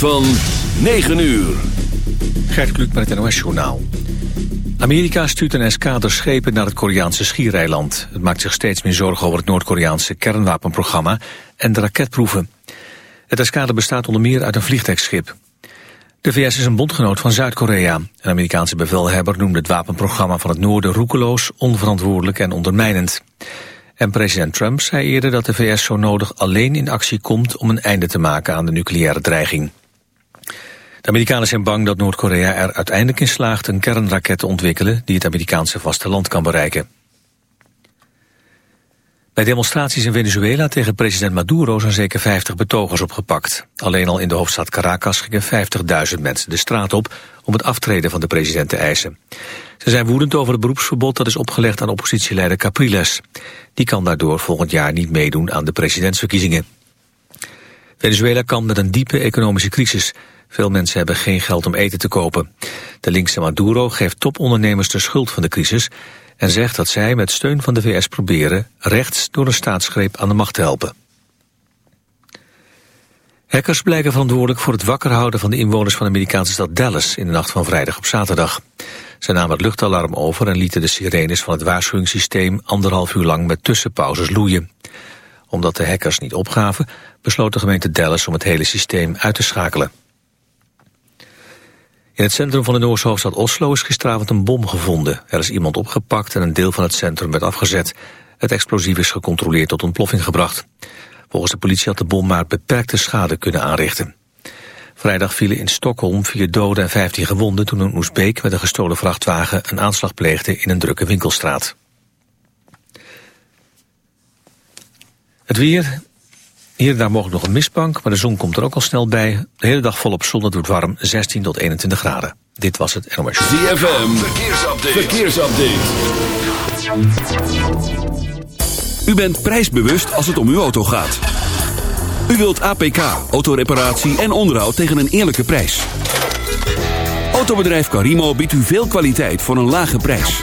Van 9 uur. Gert Kluk met het NOS-journaal. Amerika stuurt een eskaderschepen naar het Koreaanse schiereiland. Het maakt zich steeds meer zorgen over het Noord-Koreaanse kernwapenprogramma en de raketproeven. Het eskader bestaat onder meer uit een vliegtuigschip. De VS is een bondgenoot van Zuid-Korea. Een Amerikaanse bevelhebber noemde het wapenprogramma van het noorden roekeloos, onverantwoordelijk en ondermijnend. En president Trump zei eerder dat de VS zo nodig alleen in actie komt om een einde te maken aan de nucleaire dreiging. De Amerikanen zijn bang dat Noord-Korea er uiteindelijk in slaagt een kernraket te ontwikkelen die het Amerikaanse vasteland kan bereiken. Bij demonstraties in Venezuela tegen president Maduro zijn zeker 50 betogers opgepakt. Alleen al in de hoofdstad Caracas gingen 50.000 mensen de straat op om het aftreden van de president te eisen. Ze zijn woedend over het beroepsverbod dat is opgelegd aan oppositieleider Capriles. Die kan daardoor volgend jaar niet meedoen aan de presidentsverkiezingen. Venezuela kan met een diepe economische crisis. Veel mensen hebben geen geld om eten te kopen. De linkse Maduro geeft topondernemers de schuld van de crisis... en zegt dat zij met steun van de VS proberen... rechts door een staatsgreep aan de macht te helpen. Hackers blijken verantwoordelijk voor het wakker houden van de inwoners van de Amerikaanse stad Dallas in de nacht van vrijdag op zaterdag. Ze namen het luchtalarm over en lieten de sirenes van het waarschuwingssysteem anderhalf uur lang met tussenpauzes loeien. Omdat de hackers niet opgaven, besloot de gemeente Dallas om het hele systeem uit te schakelen. In het centrum van de Noorse hoofdstad Oslo is gisteravond een bom gevonden. Er is iemand opgepakt en een deel van het centrum werd afgezet. Het explosief is gecontroleerd tot ontploffing gebracht. Volgens de politie had de bom maar beperkte schade kunnen aanrichten. Vrijdag vielen in Stockholm vier doden en 15 gewonden... toen een Oezbeek met een gestolen vrachtwagen een aanslag pleegde in een drukke winkelstraat. Het weer, hier en daar mogelijk nog een mistbank, maar de zon komt er ook al snel bij. De hele dag volop zon, het wordt warm, 16 tot 21 graden. Dit was het NOS. ZFM, verkeersupdate. verkeersupdate. U bent prijsbewust als het om uw auto gaat. U wilt APK, autoreparatie en onderhoud tegen een eerlijke prijs. Autobedrijf Carimo biedt u veel kwaliteit voor een lage prijs.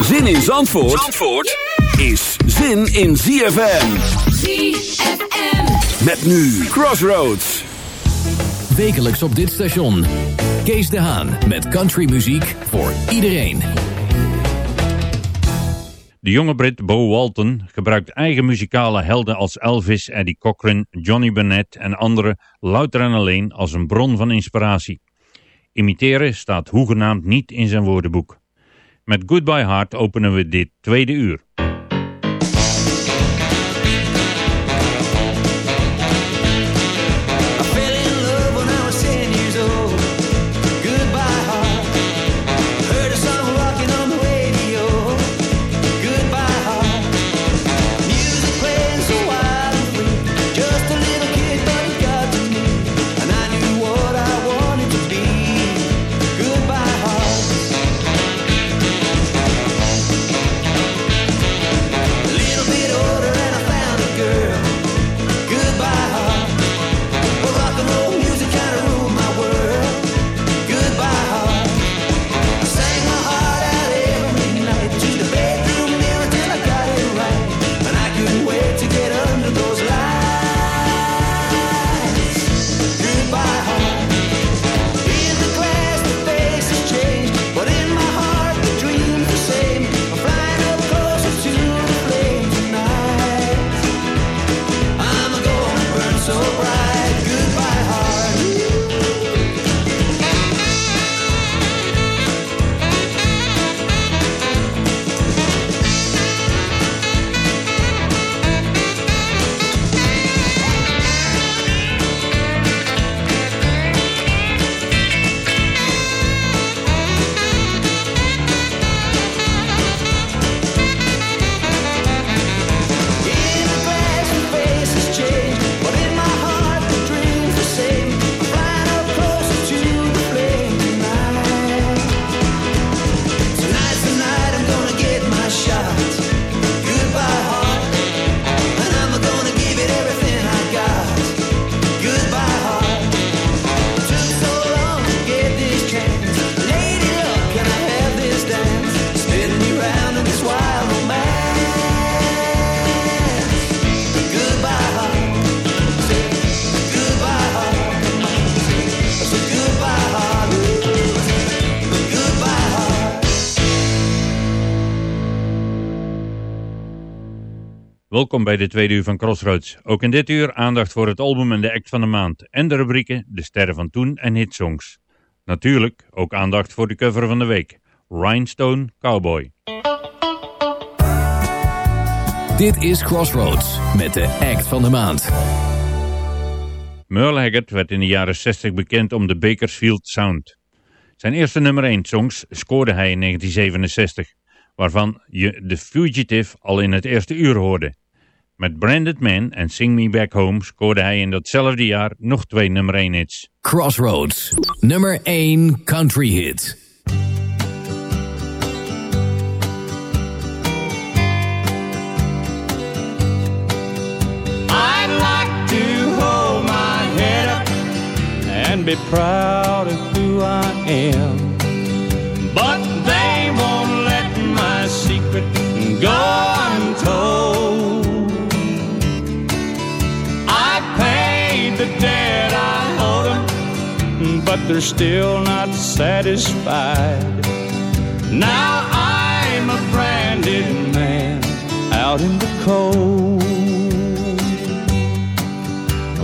Zin in Zandvoort, Zandvoort is zin in ZFM. ZFM. Met nu Crossroads. Wekelijks op dit station. Kees de Haan met countrymuziek voor iedereen. De jonge Brit Bo Walton gebruikt eigen muzikale helden als Elvis, Eddie Cochran, Johnny Burnett en anderen louter en alleen als een bron van inspiratie. Imiteren staat hoegenaamd niet in zijn woordenboek. Met Goodbye Heart openen we dit tweede uur. Welkom bij de tweede uur van Crossroads. Ook in dit uur aandacht voor het album en de act van de maand. En de rubrieken De Sterren van Toen en Hitsongs. Natuurlijk ook aandacht voor de cover van de week. Rhinestone Cowboy. Dit is Crossroads met de act van de maand. Merle Haggard werd in de jaren 60 bekend om de Bakersfield Sound. Zijn eerste nummer 1 songs scoorde hij in 1967, waarvan je The Fugitive al in het eerste uur hoorde. Met Branded Man en Sing Me Back Home scoorde hij in datzelfde jaar nog twee nummer 1 hits. Crossroads, nummer 1 country hit. I'd like to hold my head up and be proud of who I am. But they won't let my secret go they're still not satisfied. Now I'm a branded man out in the cold.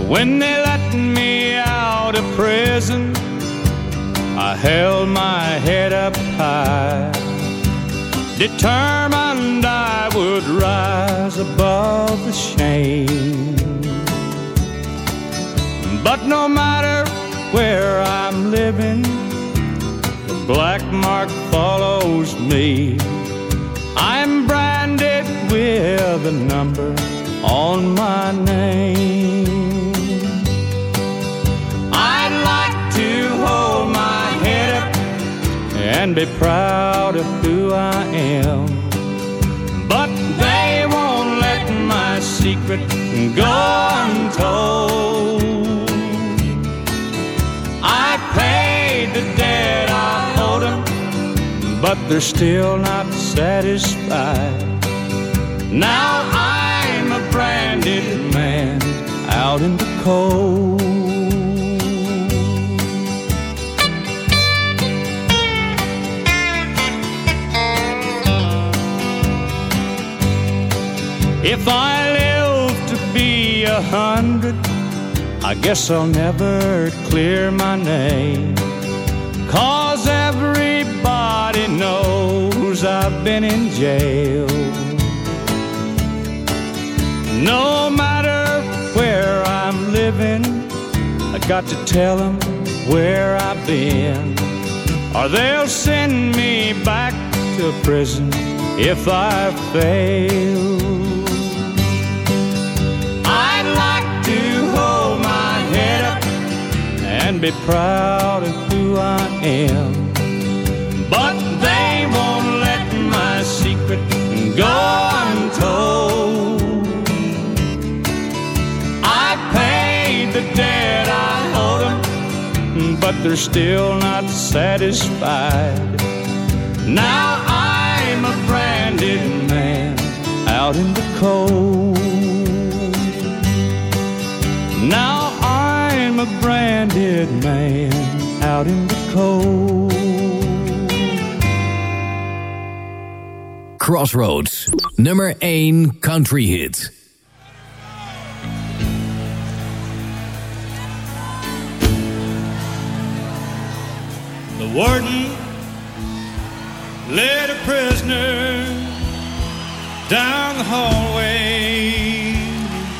When they let me out of prison, I held my head up high, determined I would rise above the shame. But no matter where I'm living, the black mark follows me. I'm branded with a number on my name. I'd like to hold my head up and be proud of who I am. But they won't let my secret go untold. I paid the debt I owed them, but they're still not satisfied. Now I'm a branded man out in the cold. If I live to be a hundred, I guess I'll never clear my name. Cause everybody knows I've been in jail. No matter where I'm living, I got to tell them where I've been. Or they'll send me back to prison if I fail. And be proud of who I am. But they won't let my secret go untold. I paid the debt I owed them, but they're still not satisfied. Now I'm a branded man out in the cold. A branded man out in the cold. Crossroads, nummer 1 country hit. The warden led a prisoner down the hallway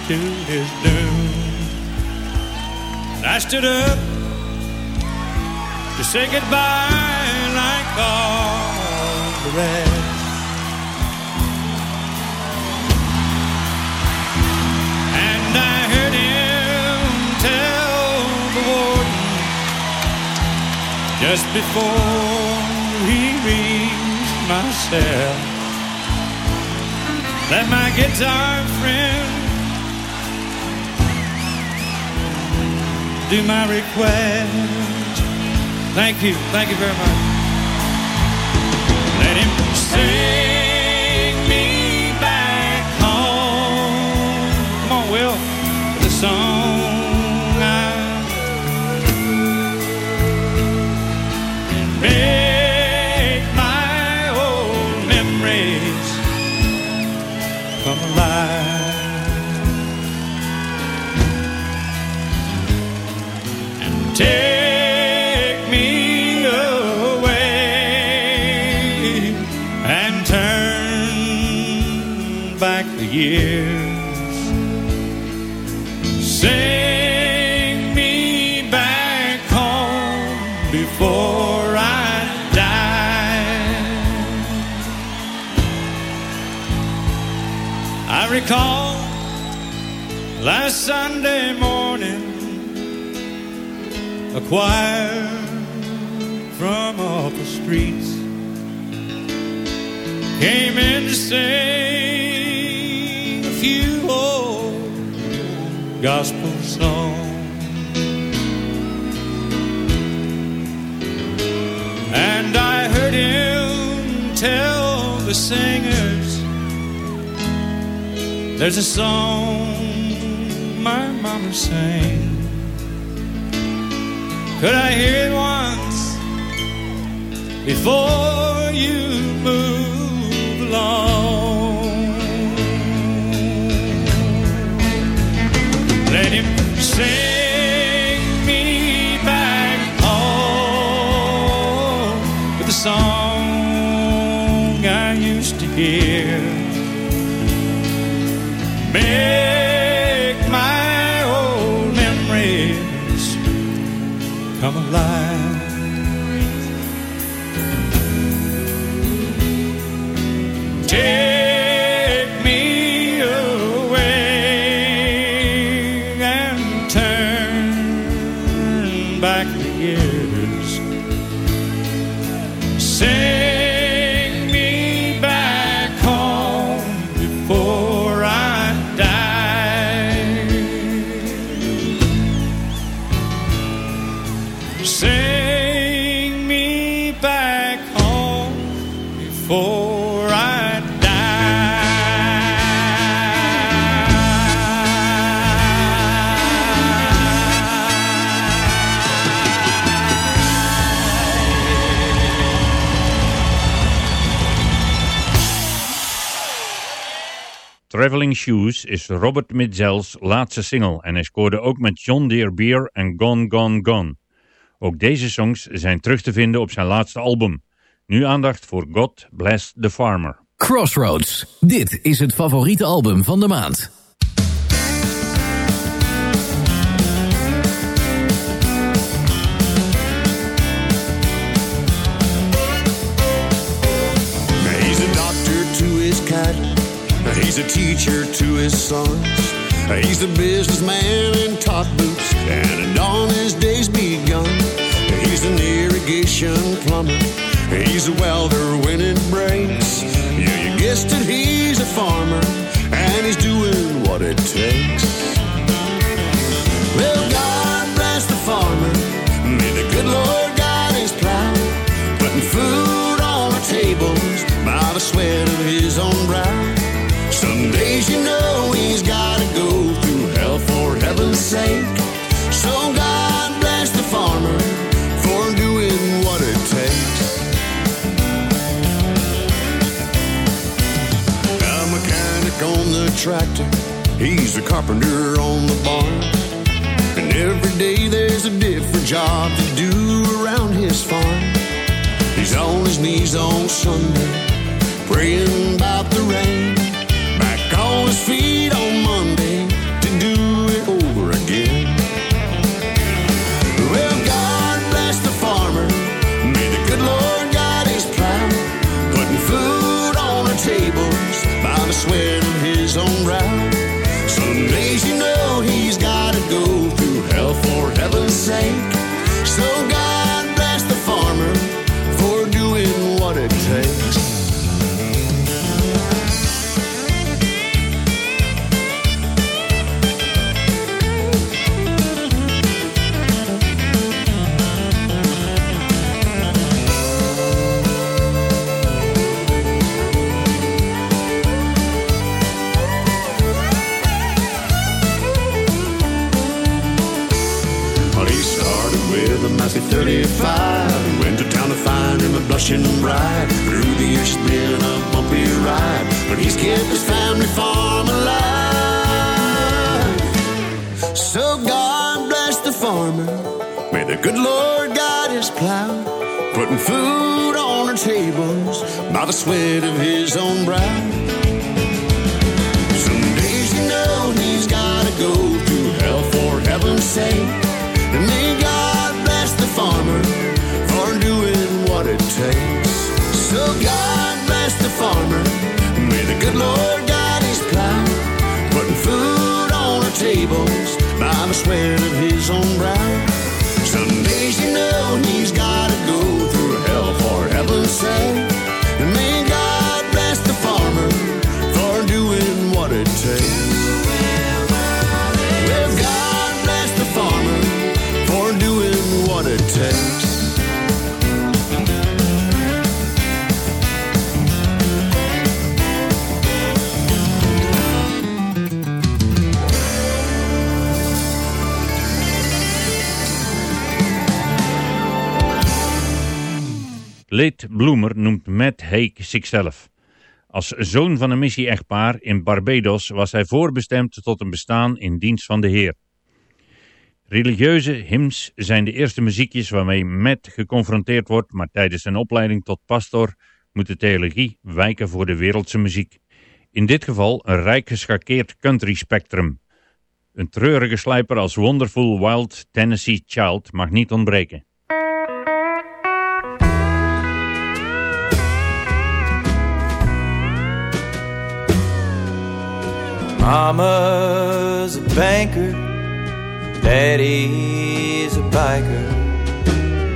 to his doom. And I stood up to say goodbye like all the rest. And I heard him tell the warden just before he reached my cell that my guitar friend do my request. Thank you, thank you very much. Let him sing me back home. Come on, Will, the song I make Take me away and turn back the years. Sing me back home before I die. I recall last Sunday morning choir from off the streets came in to sing a few old gospel songs. And I heard him tell the singers there's a song my mama sang. Could I hear it once before you move along? Let him sing me back home with the song I used to hear. Before I Traveling Shoes is Robert Mitzel's laatste single en hij scoorde ook met John Deere Beer en Gone Gone Gone. Ook deze songs zijn terug te vinden op zijn laatste album. Nu aandacht voor God Bless the Farmer. Crossroads. Dit is het favoriete album van de maand. He's a doctor to his cattle. He's a teacher to his sons. He's a businessman in top boots, and dawn his day's begun. He's an irrigation plumber. He's a welder when it breaks. Yeah, you guessed it, he's a farmer, and he's doing what it takes. Well, God bless the farmer. May the good Lord guide his plow, putting food on our tables by the sweat of his own brow. Some days you know he's gotta go through hell for heaven's sake. So tractor, he's a carpenter on the barn. And every day there's a different job to do around his farm. He's on his knees on Sunday, praying about the rain. Late Bloomer noemt Matt Haig zichzelf. Als zoon van een missie-echtpaar in Barbados was hij voorbestemd tot een bestaan in dienst van de Heer. Religieuze hymns zijn de eerste muziekjes waarmee Matt geconfronteerd wordt, maar tijdens zijn opleiding tot pastor moet de theologie wijken voor de wereldse muziek. In dit geval een rijk geschakeerd country spectrum. Een treurige slijper als Wonderful Wild Tennessee Child mag niet ontbreken. Mama's a banker, Daddy's a biker,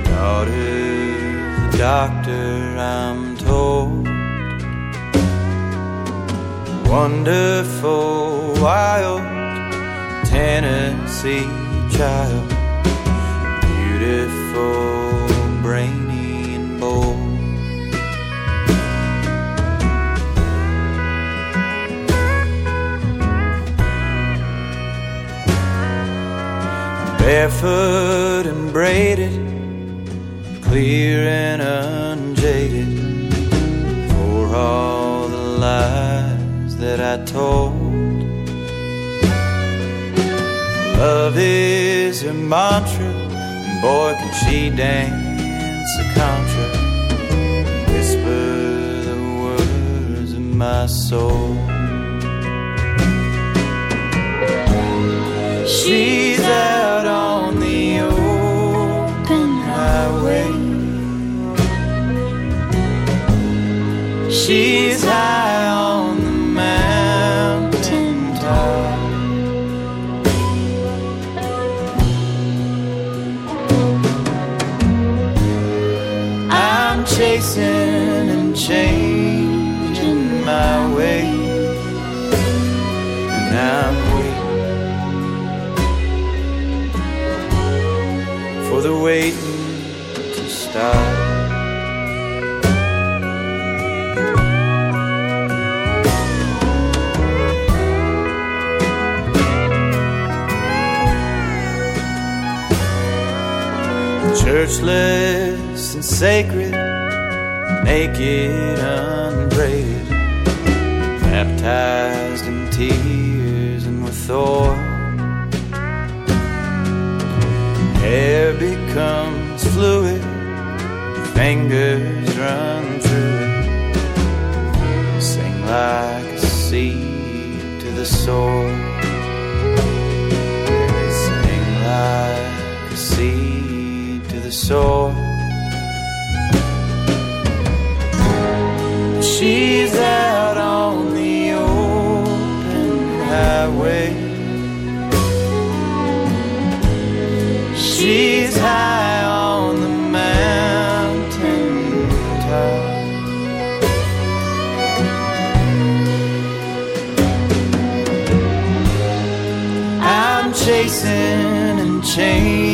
daughter's a doctor, I'm told. Wonderful, wild Tennessee child, beautiful, brainy, and bold. Barefoot and braided, clear and unjaded, for all the lies that I told. Love is her mantra, and boy, can she dance a contra, whisper the words of my soul. She's out She's Churchless and sacred, naked, unbraided, baptized in tears and with oil. Hair becomes fluid, fingers run through it. Sing like a seed to the soil. Soil. She's out on the open highway. She's high on the mountain top. I'm chasing and changing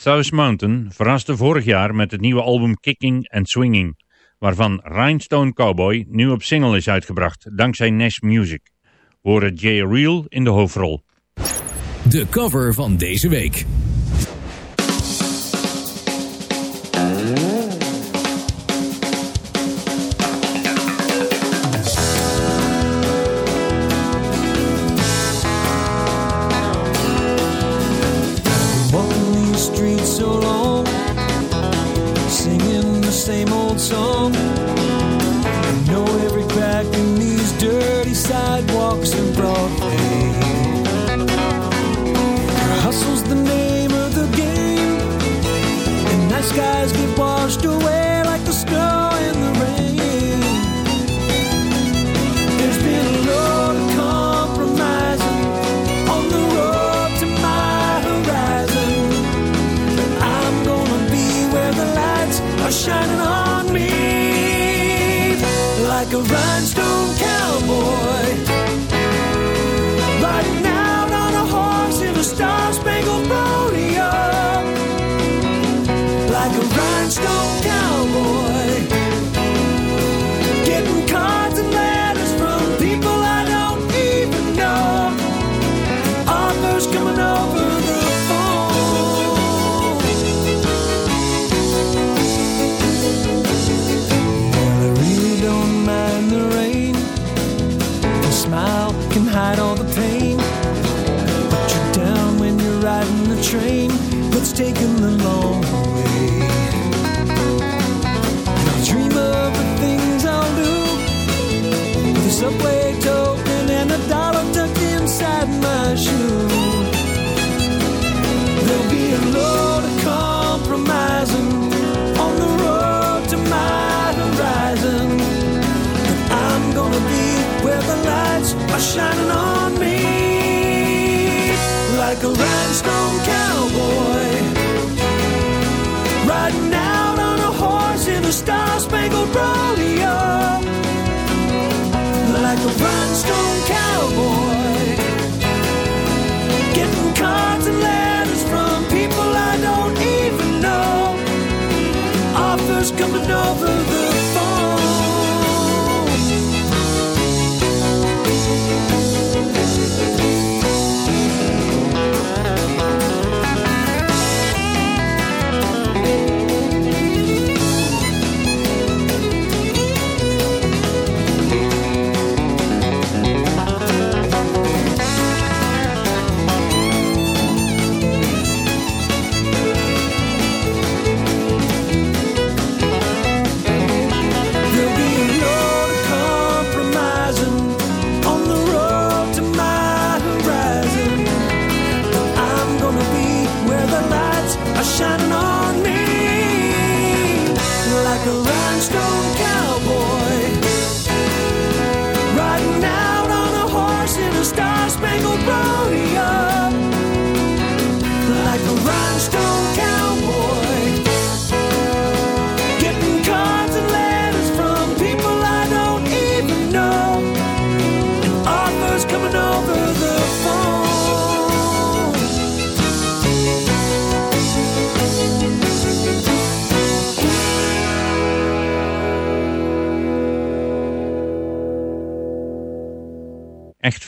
South Mountain verraste vorig jaar met het nieuwe album Kicking and Swinging, waarvan Rhinestone Cowboy nu op single is uitgebracht, dankzij Nash Music. We horen Jay Reel in de hoofdrol. De cover van deze week.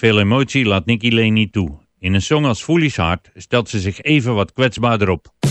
Veel emotie laat Nicky Lane niet toe. In een song als Foolish Heart stelt ze zich even wat kwetsbaarder op.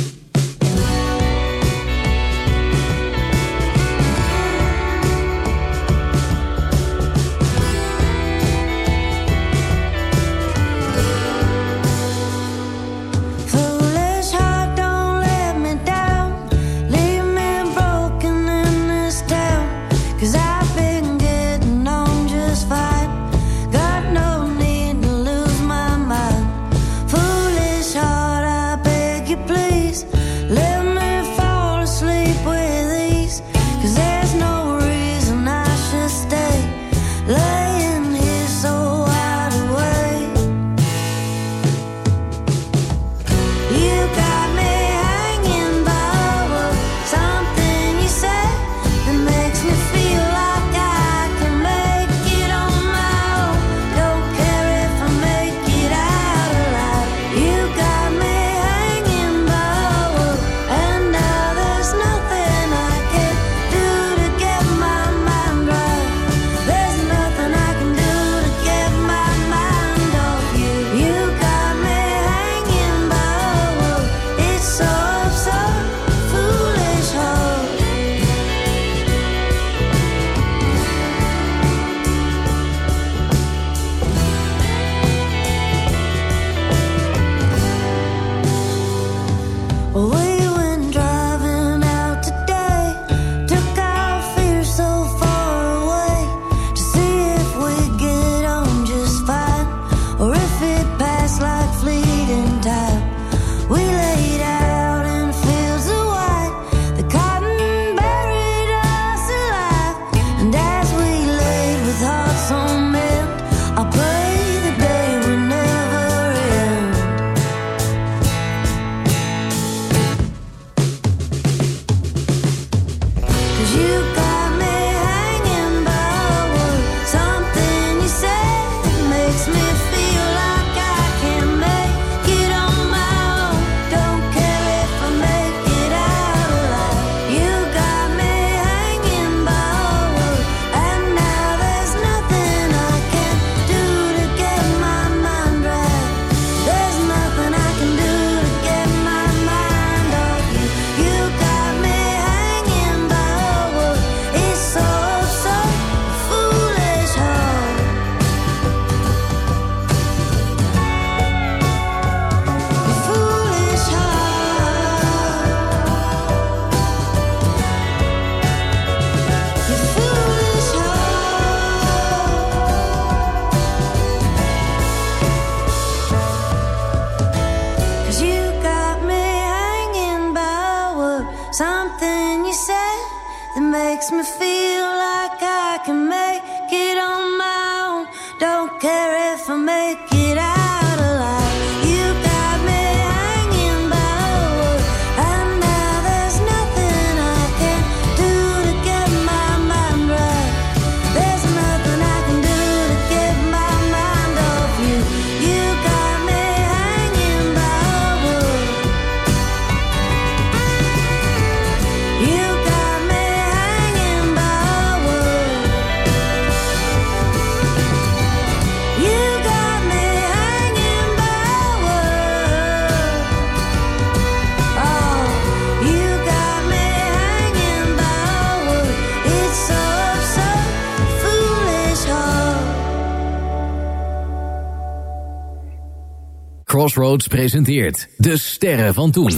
Crossroads presenteert De Sterren van Toen.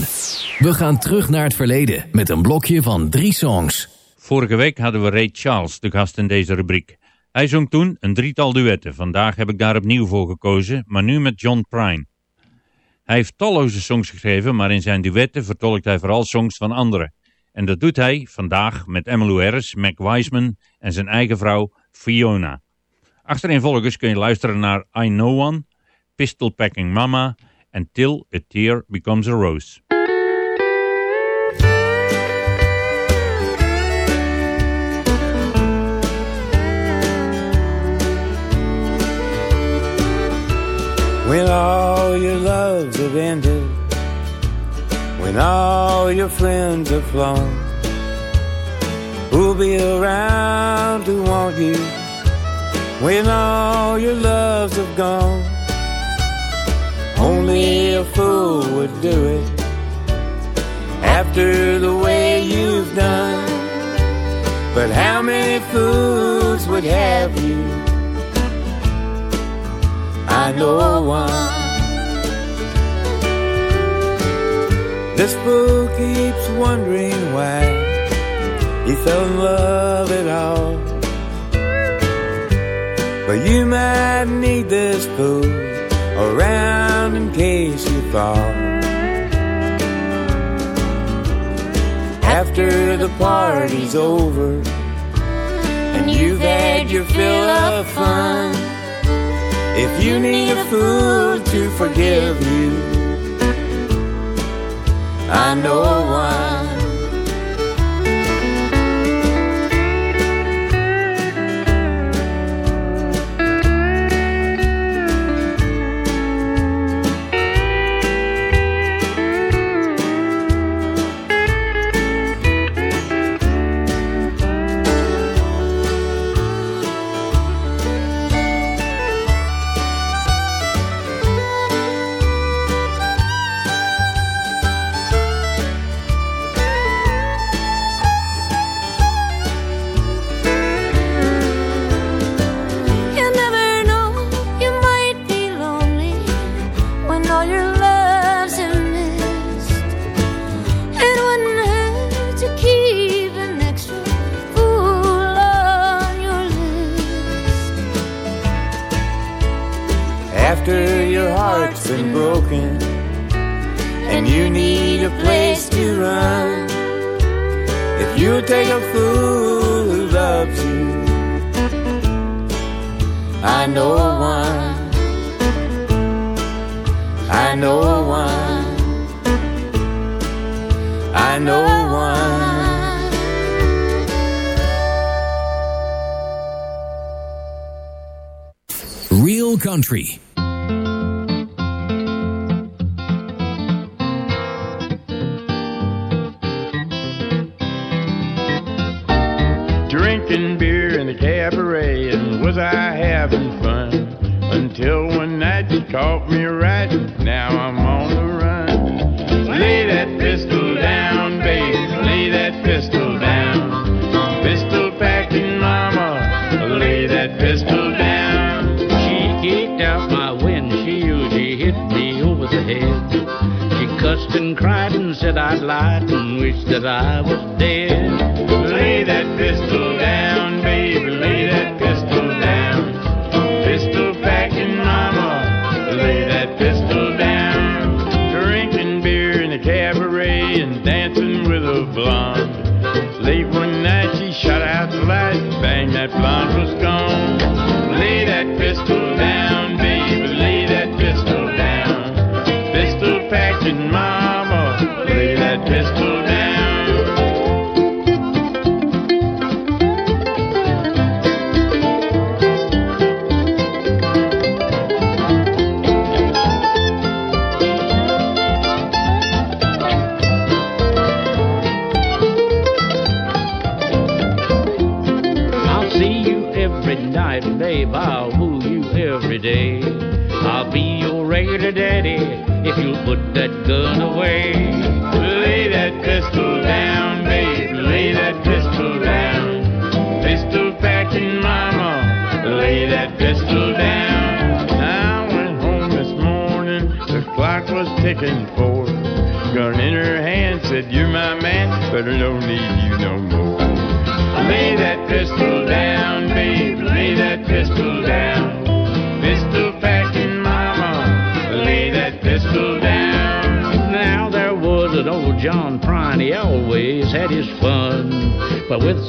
We gaan terug naar het verleden met een blokje van drie songs. Vorige week hadden we Ray Charles de gast in deze rubriek. Hij zong toen een drietal duetten. Vandaag heb ik daar opnieuw voor gekozen, maar nu met John Prine. Hij heeft talloze songs geschreven, maar in zijn duetten vertolkt hij vooral songs van anderen. En dat doet hij vandaag met Emmylou Harris, Mac Wiseman en zijn eigen vrouw Fiona. Achtereenvolgens kun je luisteren naar I Know One, Pistol Packing Mama en Till a Tear Becomes a Rose. When all your loves have ended, when all your friends have flown, who'll be around to want you when all your loves have gone? Only a fool would do it after the way you've done. But how many fools would have you? I know one. This fool keeps wondering why he fell in love at all. But you might need this fool around in case you fall. After the party's over and you've had your fill of fun. If you need a fool to forgive you, I know one.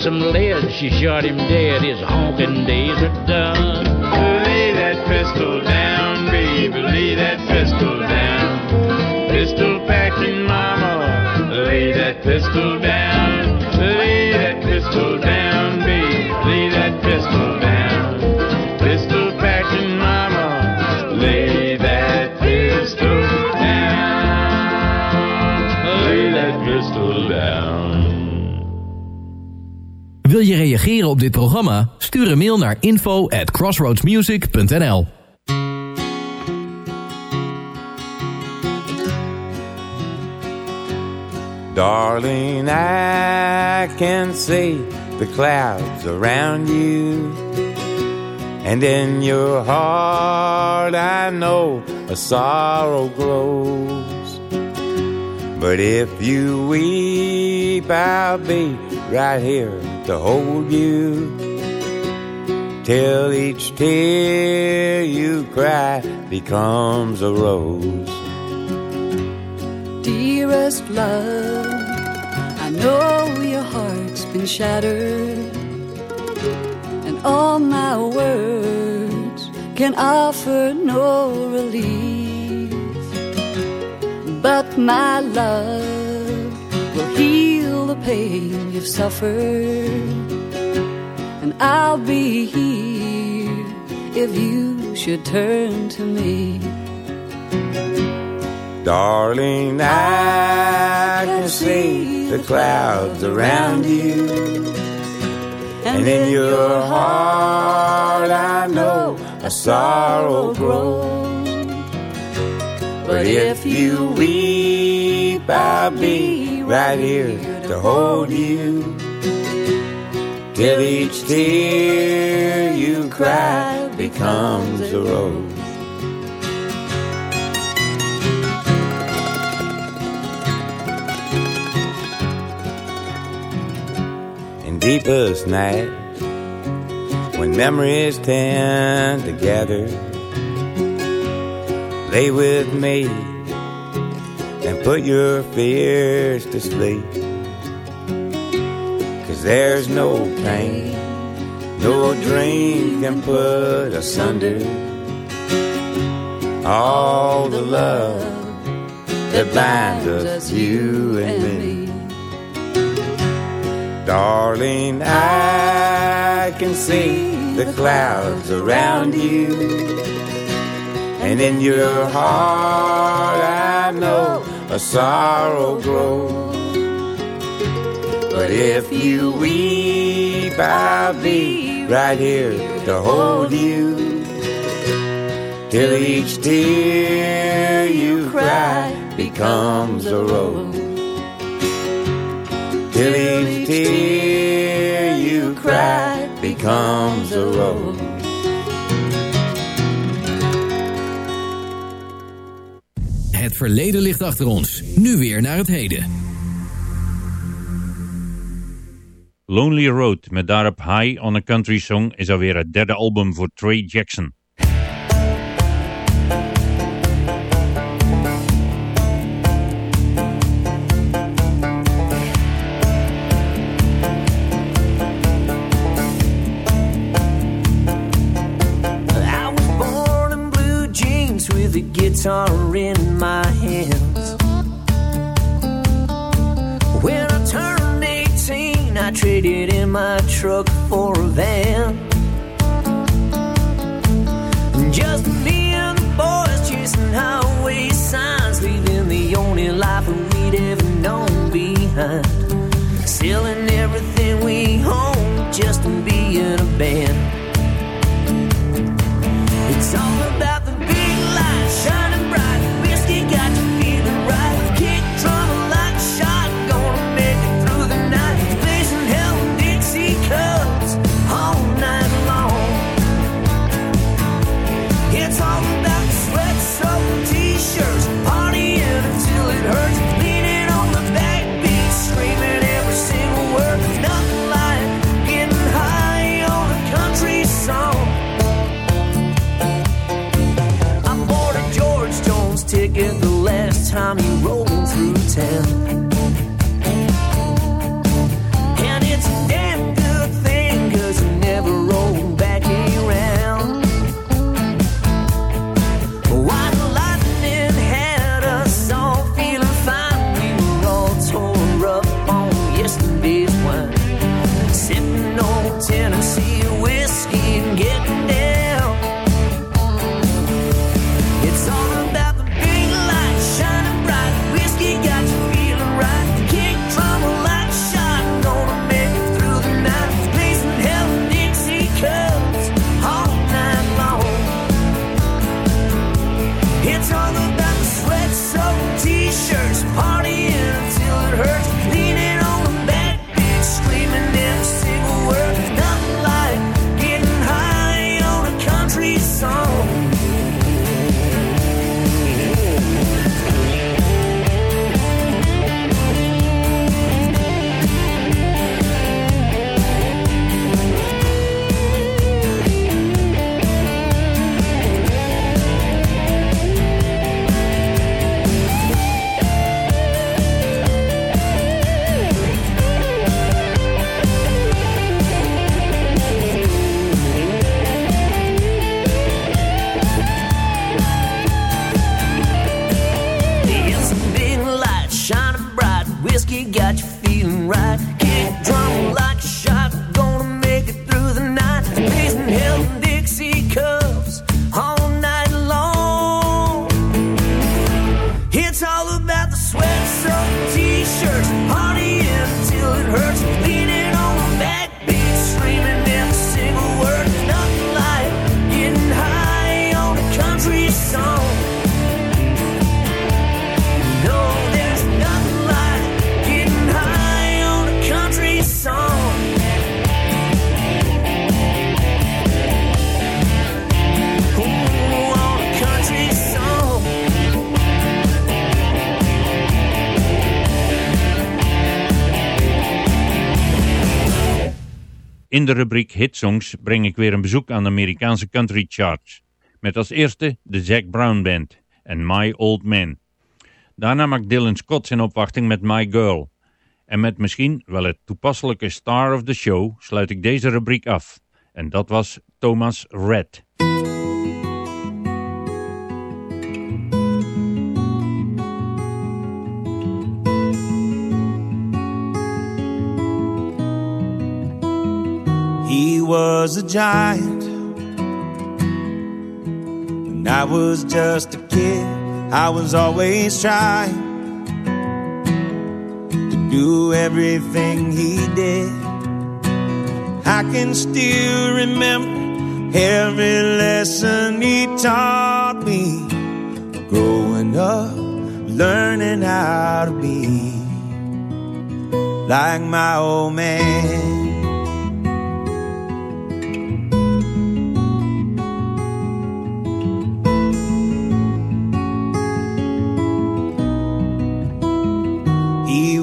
Some lead, she shot him dead. His honking days are done. Op dit programma? Stuur een mail naar info at crossroadsmusic.nl Darling, I can see the clouds around you. And in your heart, I know a sorrow glows. But if you weep, I'll be right here to hold you. Till each tear you cry becomes a rose. Dearest love, I know your heart's been shattered, and all my words can offer no relief. But my love will heal the pain you've suffered, and I'll be here if you should turn to me. Darling, I can see the clouds around you. And in your heart, I know a sorrow grows. But if you weep, I'll be right here to hold you. Till each tear you cry becomes a rose. in deepest night when memories tend to gather lay with me and put your fears to sleep. Cause there's no pain no dream can put asunder all the love that binds us you and me. Darling, I can see the clouds around you. And in your heart, I know a sorrow grows. But if you weep, I'll be right here to hold you. Till each tear you cry becomes a rose. Till each tear you cry becomes a rose. Het verleden ligt achter ons. Nu weer naar het heden. Lonely Road met daarop High on a Country Song is alweer het derde album voor Trey Jackson. I my truck for a van. Just me and the boys chasing highway signs, leaving the only life we'd ever known behind. Selling everything we own just to be in a band. It's all about the In de rubriek Hitsongs breng ik weer een bezoek aan de Amerikaanse country charts. Met als eerste de Jack Brown Band en My Old Man. Daarna maakt Dylan Scott zijn opwachting met My Girl. En met misschien wel het toepasselijke star of the show sluit ik deze rubriek af. En dat was Thomas Red. He was a giant. When I was just a kid, I was always trying to do everything he did. I can still remember every lesson he taught me. Growing up, learning how to be like my old man.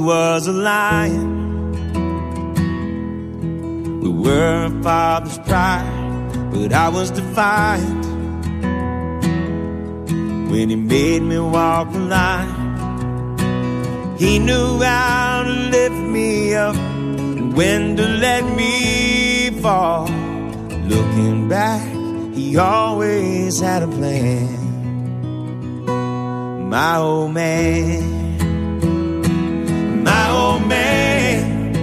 Was a lion. We were father's pride, but I was defiant when he made me walk the line. He knew how to lift me up and when to let me fall. Looking back, he always had a plan. My old man, man.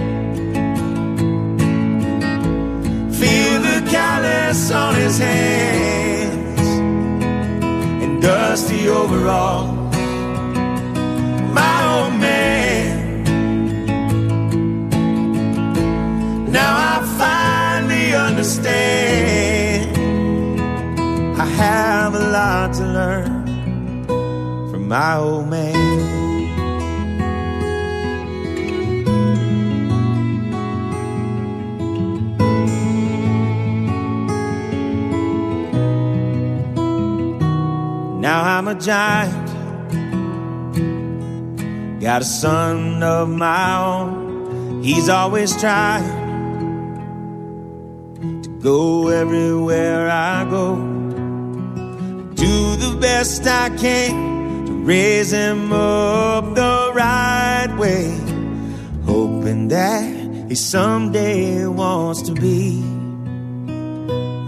Feel the callus on his hands and dusty overalls. My old man. Now I finally understand. I have a lot to learn from my old man. Now I'm a giant. Got a son of my own. He's always trying to go everywhere I go. Do the best I can to raise him up the right way. Hoping that he someday wants to be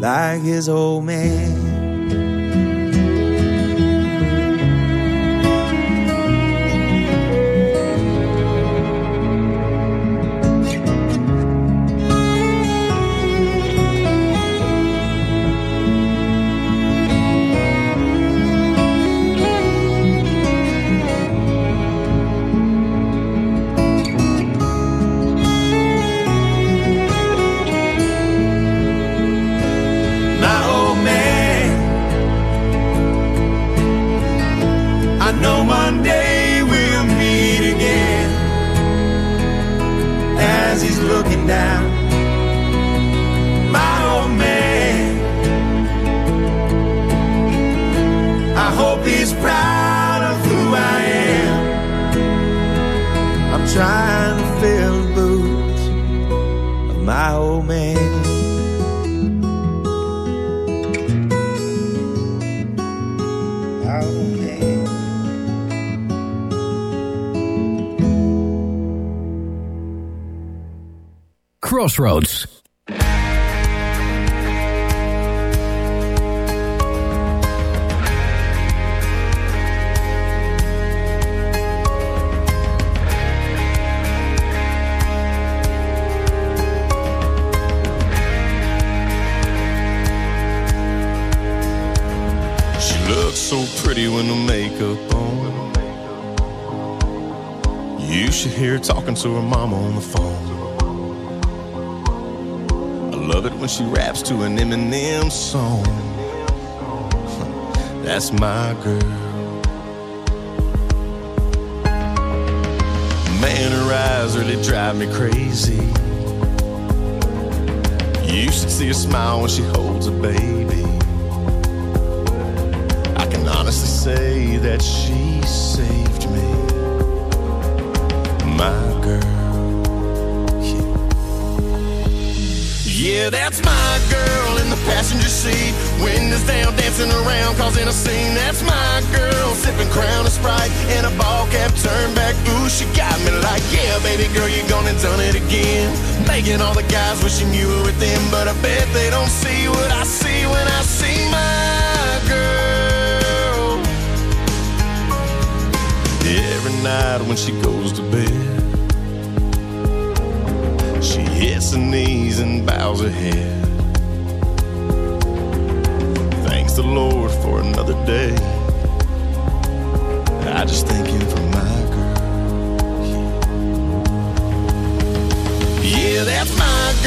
like his old man. Trying to fill the boots of my old man. Crossroads. To her mama on the phone. I love it when she raps to an Eminem song. That's my girl. Man, her eyes really drive me crazy. You should see her smile when she holds a baby. I can honestly say that she saved me. My girl. Yeah, that's my girl in the passenger seat. Windows down, dancing around, causing a scene. That's my girl, sipping Crown and Sprite in a ball cap, turned back. Ooh, she got me like, yeah, baby girl, you gone and done it again. Making all the guys wishing you were with them, but I bet they don't see what I see when I see Every night when she goes to bed, she hits her knees and bows her head. Thanks the Lord for another day. I just thank Him for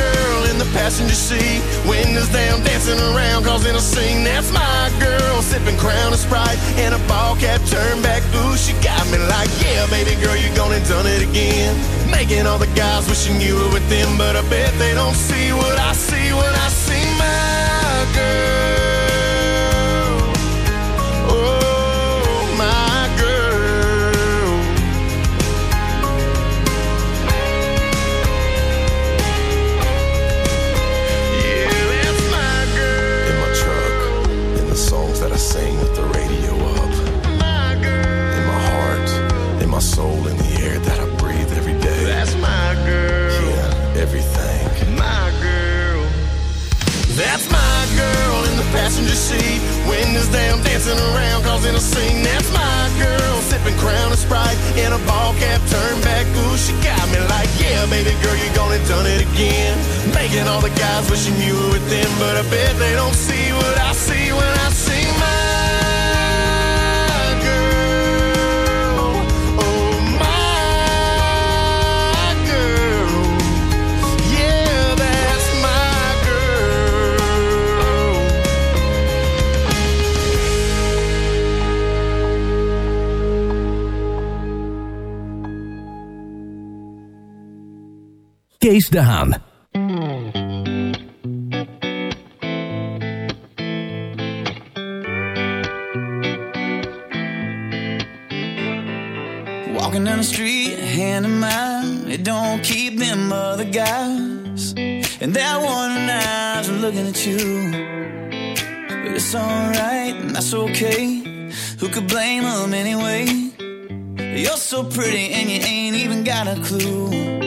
girl in the passenger seat. Windows down, dancing around, causing a scene. That's my girl, sipping Crown and Sprite in a ball cap, turned back. Ooh, she got me like, yeah, baby girl, you gone and done it again. Making all the guys wishing you were with them, but I bet they don't see what I around, causing a scene. That's my girl, sipping Crown and Sprite in a ball cap, turned back. Ooh, she got me like, yeah, baby girl, you gone and done it again. Making all the guys wishing you were with them, but I bet they don't see what I see when I see my Kees de Haan. Walking down the street, hand in mine. It don't keep them other guys. And that one eyes looking at you. But it's alright, and that's okay. Who could blame them anyway? You're so pretty, and you ain't even got a clue.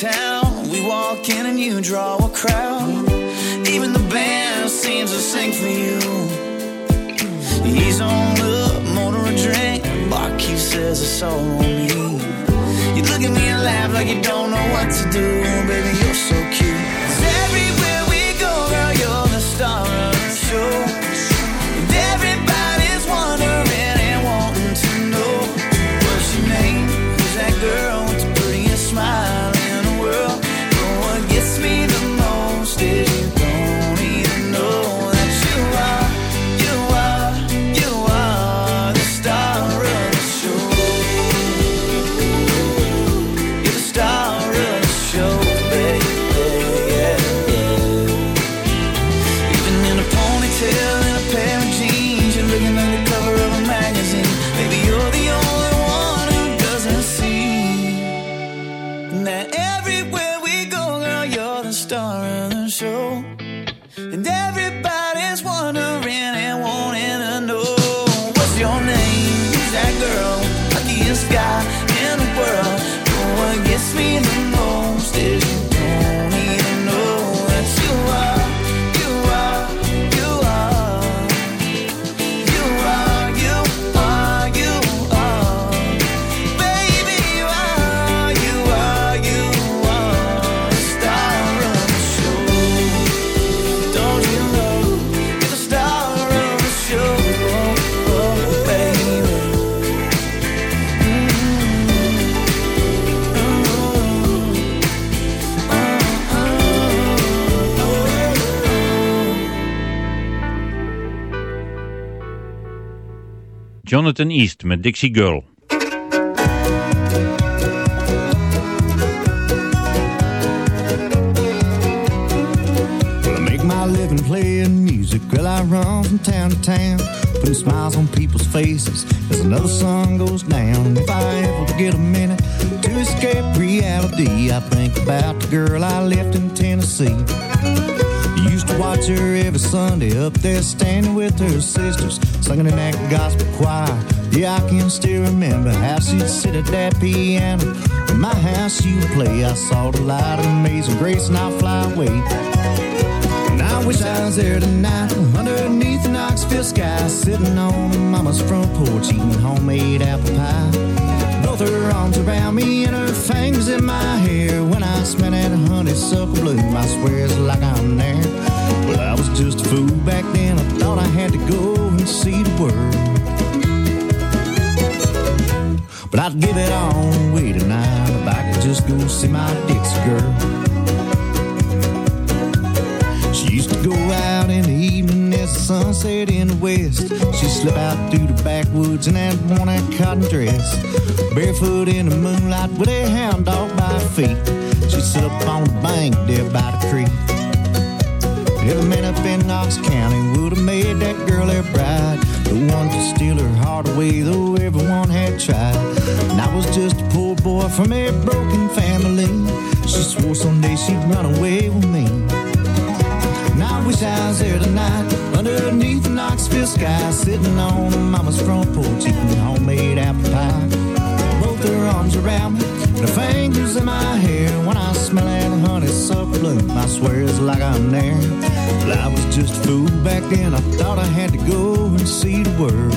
Town, we walk in and you draw a crowd. Even the band seems to sing for you. He's on up, motor a drink. Barkeep says it's all on me. You look at me and laugh like you don't know what to do, baby. You're so cute. Jonathan East met Dixie Girl. I living playing music. Girl, I run from town to town, putting smiles on people's faces as another goes down. If I ever get a minute to escape reality, I think about the girl I left in Tennessee. To watch her every Sunday up there standing with her sisters, singing in that gospel choir. Yeah, I can still remember how she'd sit at that piano. In my house, would play. I saw the light of amazing grace, and I'll fly away. And I wish I was there tonight, underneath the Knoxville sky, sitting on Mama's front porch, eating homemade apple pie. Both her arms around me and her fingers in my hair. When I smell that honeysuckle bloom, I swear it's like I'm there. Well, I was just a fool back then. I thought I had to go and see the world. But I'd give it all away tonight if I could just go see my Dixie girl. She used to go out in the evening as the sun set in the west. She'd slip out through the backwoods in that worn out cotton dress. Barefoot in the moonlight with a hound dog by her feet. She'd sit up on the bank there by the creek. Every man up in Knox County would have made that girl their bride. The one to steal her heart away, though everyone had tried. And I was just a poor boy from a broken family. She swore someday she'd run away with me. And I wish I was there tonight, underneath the Knoxville sky, sitting on mama's front porch, eating homemade apple pie. Both her arms around me, her fingers in my hair. When I smell that honeysuckle bloom, I swear it's like I'm there. But I was just a fool back then. I thought I had to go and see the world.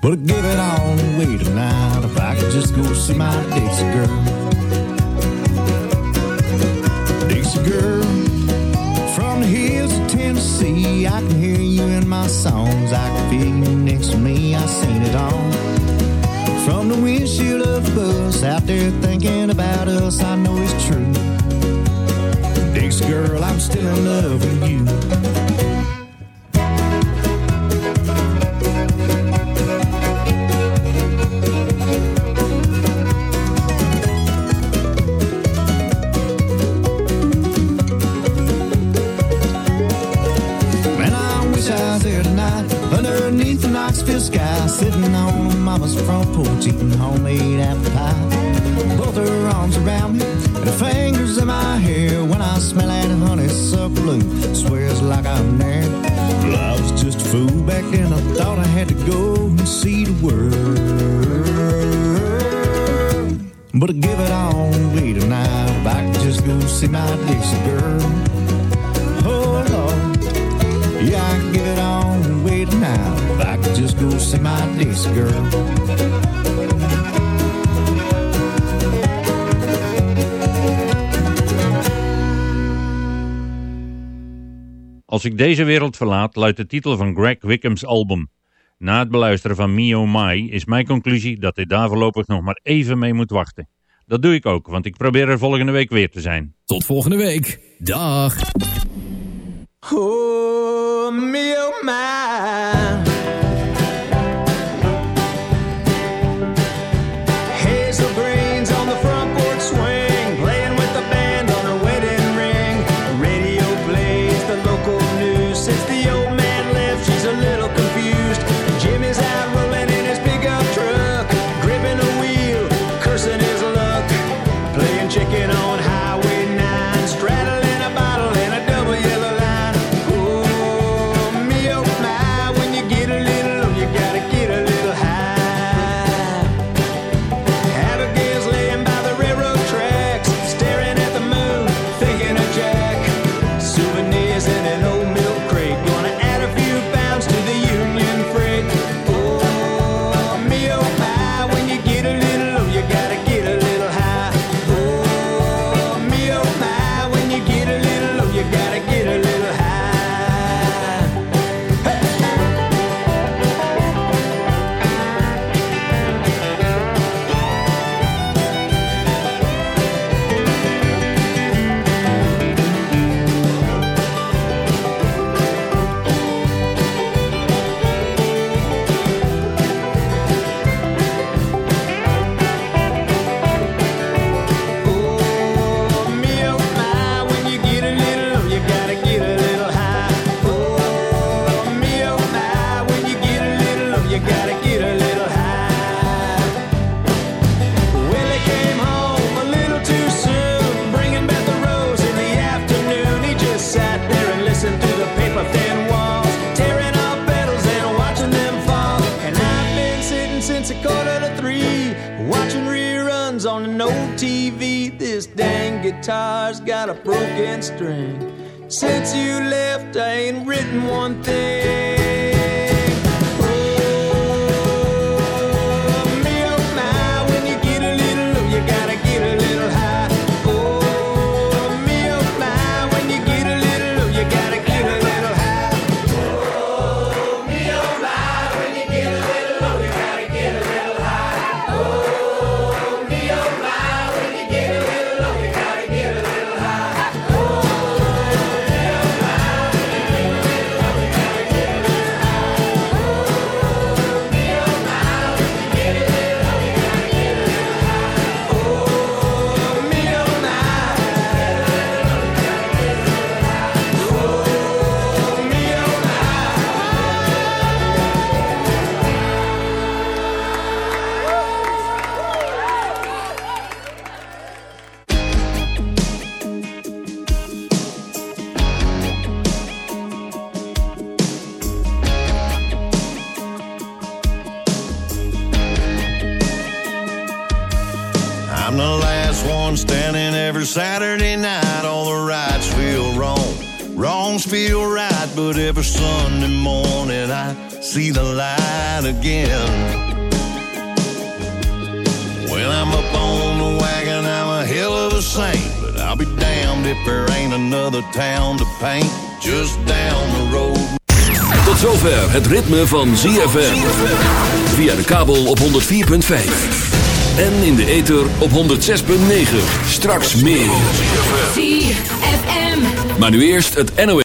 But I'd give it all away tonight if I could just go see my Dixie girl. Dixie girl, from the hills of Tennessee, I can hear you in my songs. I can feel you next to me. I seen it all. From the windshield of the bus, out there thinking about us, I know it's true. Dixie girl, I'm still in love with you. Als ik deze wereld verlaat, luidt de titel van Greg Wickham's album. Na het beluisteren van Oh My is mijn conclusie dat hij daar voorlopig nog maar even mee moet wachten. Dat doe ik ook, want ik probeer er volgende week weer te zijn. Tot volgende week. Dag. On an old TV. This dang guitar's got a broken string. Since you left, I ain't written one thing. Every Sunday morning I see the light again. When I'm up on the wagon, I'm a hell of a saint. But I'll be damned if there ain't another town to paint just down the road. Tot zover het ritme van ZFM. Via de kabel op 104.5. En in de ether op 106.9. Straks meer. ZFM. Maar nu eerst het NOS.